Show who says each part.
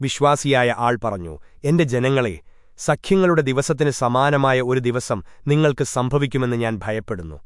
Speaker 1: വിശ്വാസിയായ ആൾ പറഞ്ഞു എന്റെ ജനങ്ങളെ സഖ്യങ്ങളുടെ ദിവസത്തിന് സമാനമായ ഒരു ദിവസം നിങ്ങൾക്ക് സംഭവിക്കുമെന്ന് ഞാൻ ഭയപ്പെടുന്നു.